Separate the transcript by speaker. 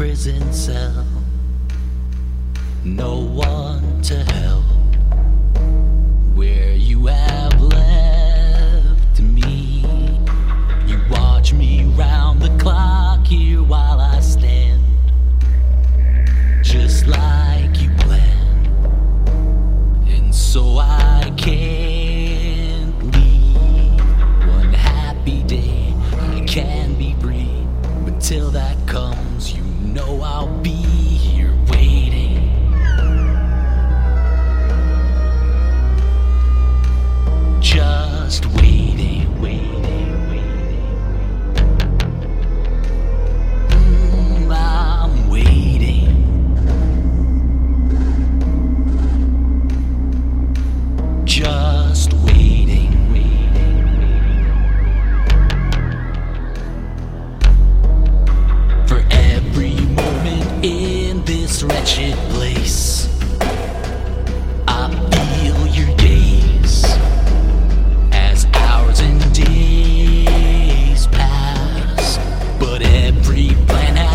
Speaker 1: prison cell. No one to help. Where you have left me. You watch me round the clock here while I stand. Just like you planned. And so I can't leave. One happy day I can be free. But till that comes, you know I'll be wretched place. I feel your gaze as hours and days pass, but every plan has.